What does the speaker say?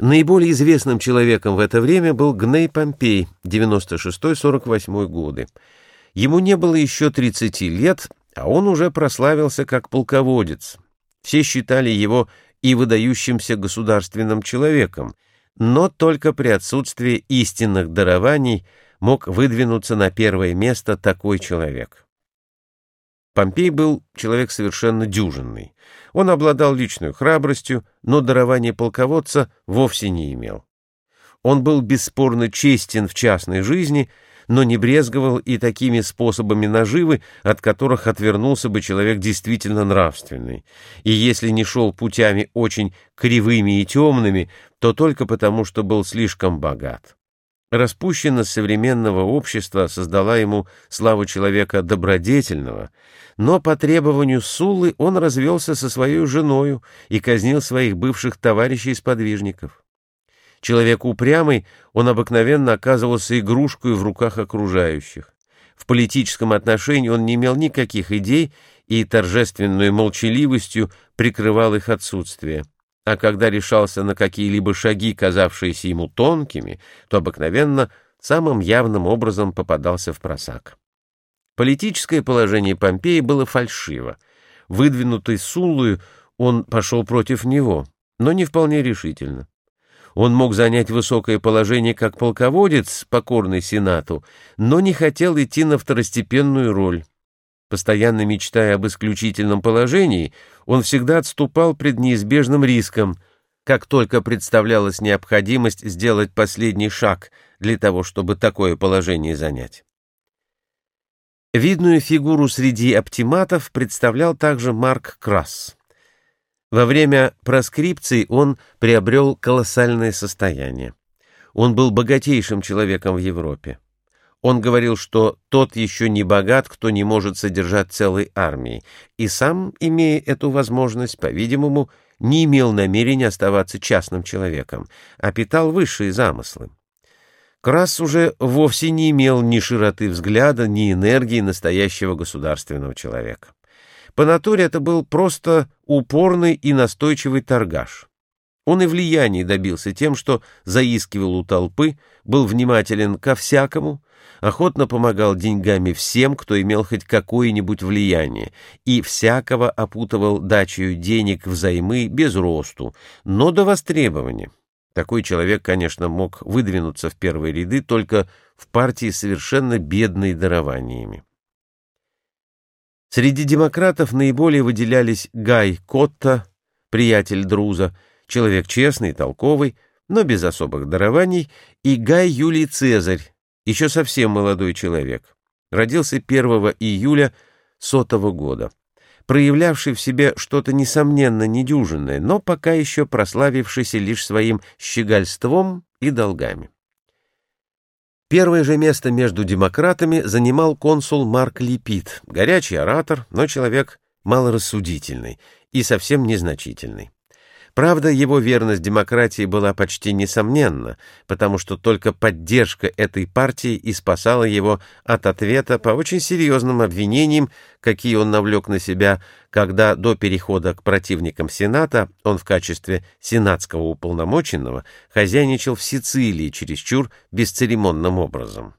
Наиболее известным человеком в это время был Гней Помпей, 96-48 годы. Ему не было еще 30 лет, а он уже прославился как полководец. Все считали его и выдающимся государственным человеком, но только при отсутствии истинных дарований мог выдвинуться на первое место такой человек. Помпей был человек совершенно дюжинный. Он обладал личной храбростью, но дарование полководца вовсе не имел. Он был бесспорно честен в частной жизни, но не брезговал и такими способами наживы, от которых отвернулся бы человек действительно нравственный. И если не шел путями очень кривыми и темными, то только потому, что был слишком богат. Распущенность современного общества создала ему славу человека добродетельного, но по требованию Суллы он развелся со своей женою и казнил своих бывших товарищей-сподвижников. Человек упрямый, он обыкновенно оказывался игрушкой в руках окружающих. В политическом отношении он не имел никаких идей и торжественной молчаливостью прикрывал их отсутствие. А когда решался на какие-либо шаги, казавшиеся ему тонкими, то обыкновенно самым явным образом попадался в просак. Политическое положение Помпея было фальшиво. Выдвинутый Суллою, он пошел против него, но не вполне решительно. Он мог занять высокое положение как полководец, покорный Сенату, но не хотел идти на второстепенную роль. Постоянно мечтая об исключительном положении, он всегда отступал пред неизбежным риском, как только представлялась необходимость сделать последний шаг для того, чтобы такое положение занять. Видную фигуру среди оптиматов представлял также Марк Красс. Во время проскрипции он приобрел колоссальное состояние. Он был богатейшим человеком в Европе. Он говорил, что тот еще не богат, кто не может содержать целой армии, и сам, имея эту возможность, по-видимому, не имел намерения оставаться частным человеком, а питал высшие замыслы. Крас уже вовсе не имел ни широты взгляда, ни энергии настоящего государственного человека. По натуре это был просто упорный и настойчивый торгаш. Он и влияний добился тем, что заискивал у толпы, был внимателен ко всякому, охотно помогал деньгами всем, кто имел хоть какое-нибудь влияние, и всякого опутывал дачею денег взаймы без росту, но до востребования. Такой человек, конечно, мог выдвинуться в первые ряды только в партии совершенно бедной дарованиями. Среди демократов наиболее выделялись Гай Котта, приятель Друза, человек честный, толковый, но без особых дарований, и Гай Юлий Цезарь, еще совсем молодой человек. Родился 1 июля сотого года, проявлявший в себе что-то несомненно недюжинное, но пока еще прославившийся лишь своим щегольством и долгами. Первое же место между демократами занимал консул Марк Липит, горячий оратор, но человек малорассудительный и совсем незначительный. Правда, его верность демократии была почти несомненна, потому что только поддержка этой партии и спасала его от ответа по очень серьезным обвинениям, какие он навлек на себя, когда до перехода к противникам Сената он в качестве сенатского уполномоченного хозяйничал в Сицилии чересчур бесцеремонным образом.